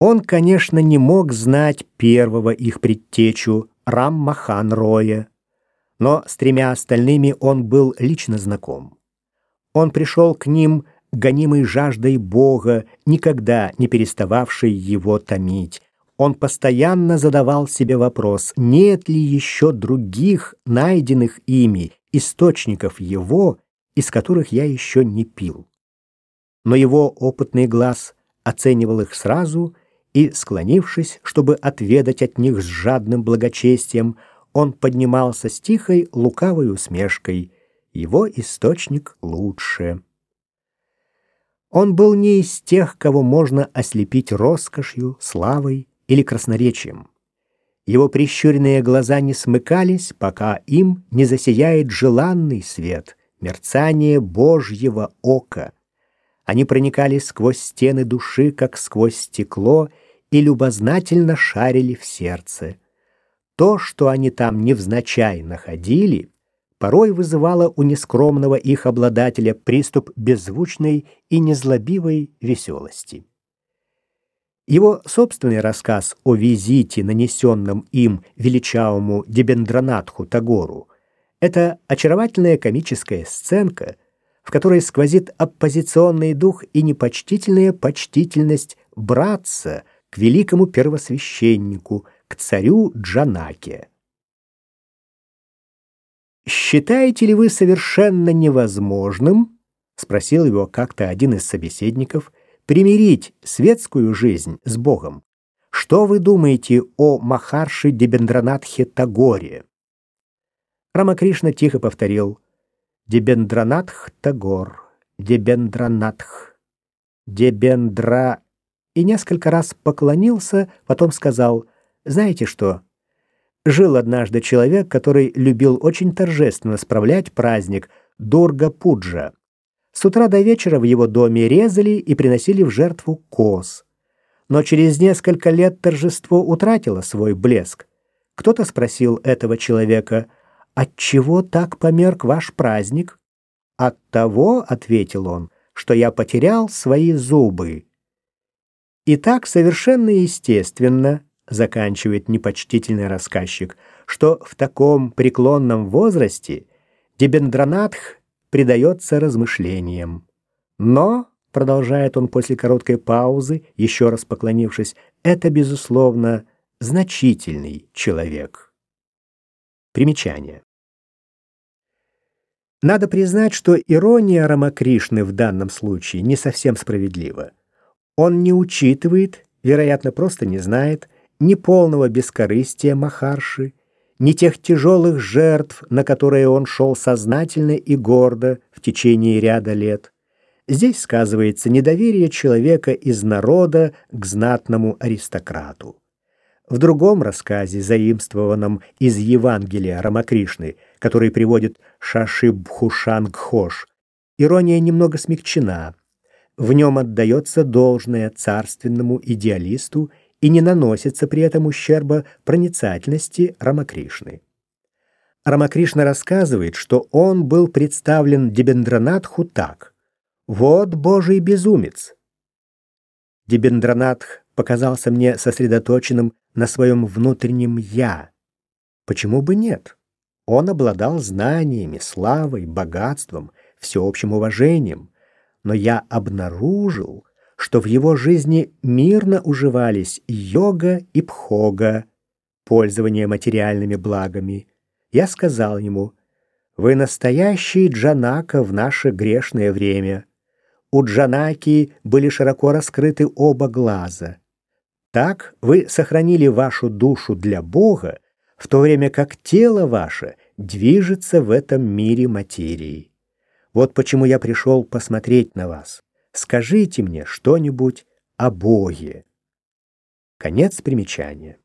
Он, конечно, не мог знать первого их предтечу Рам-Махан Роя, но с тремя остальными он был лично знаком. Он пришел к ним, гонимый жаждой Бога, никогда не перестававший его томить. Он постоянно задавал себе вопрос, нет ли еще других найденных ими источников его, из которых я еще не пил. Но его опытный глаз оценивал их сразу и, склонившись, чтобы отведать от них с жадным благочестием, он поднимался с тихой лукавой усмешкой. Его источник лучше. Он был не из тех, кого можно ослепить роскошью, славой или красноречием. Его прищуренные глаза не смыкались, пока им не засияет желанный свет, мерцание Божьего ока. Они проникали сквозь стены души, как сквозь стекло, и любознательно шарили в сердце. То, что они там невзначай находили, порой вызывало у нескромного их обладателя приступ беззвучной и незлобивой веселости. Его собственный рассказ о визите, нанесенном им величавому Дебендранатху Тагору, это очаровательная комическая сценка, в которой сквозит оппозиционный дух и непочтительная почтительность братца к великому первосвященнику, к царю Джанаке. «Считаете ли вы совершенно невозможным, — спросил его как-то один из собеседников, — примирить светскую жизнь с Богом? Что вы думаете о Махарши Дебендранатхе Тагоре?» Рамакришна тихо повторил «Дебендранатх Тагор, Дебендранатх, Дебендра...» и несколько раз поклонился, потом сказал «Знаете что?» Жил однажды человек, который любил очень торжественно справлять праздник Дурга-Пуджа. С утра до вечера в его доме резали и приносили в жертву коз. Но через несколько лет торжество утратило свой блеск. Кто-то спросил этого человека, «Отчего так померк ваш праздник?» «От того, — ответил он, — что я потерял свои зубы». И так совершенно естественно, заканчивает непочтительный рассказчик, что в таком преклонном возрасте Дебендранатх предается размышлениям. Но, продолжает он после короткой паузы, еще раз поклонившись, это, безусловно, значительный человек. Примечание. Надо признать, что ирония Рамакришны в данном случае не совсем справедлива. Он не учитывает, вероятно, просто не знает, ни полного бескорыстия Махарши, ни тех тяжелых жертв, на которые он шел сознательно и гордо в течение ряда лет. Здесь сказывается недоверие человека из народа к знатному аристократу. В другом рассказе, заимствованном из Евангелия Рамакришны, который приводит Шашибхушангхош, ирония немного смягчена – в нем отдается должное царственному идеалисту и не наносится при этом ущерба проницательности Рамакришны. Рамакришна рассказывает, что он был представлен Дебендранатху так. «Вот Божий безумец!» Дебендранатх показался мне сосредоточенным на своем внутреннем «я». Почему бы нет? Он обладал знаниями, славой, богатством, всеобщим уважением но я обнаружил, что в его жизни мирно уживались йога и пхога, пользование материальными благами. Я сказал ему, «Вы настоящий Джанака в наше грешное время. У Джанаки были широко раскрыты оба глаза. Так вы сохранили вашу душу для Бога, в то время как тело ваше движется в этом мире материи. Вот почему я пришел посмотреть на вас. Скажите мне что-нибудь о Боге. Конец примечания.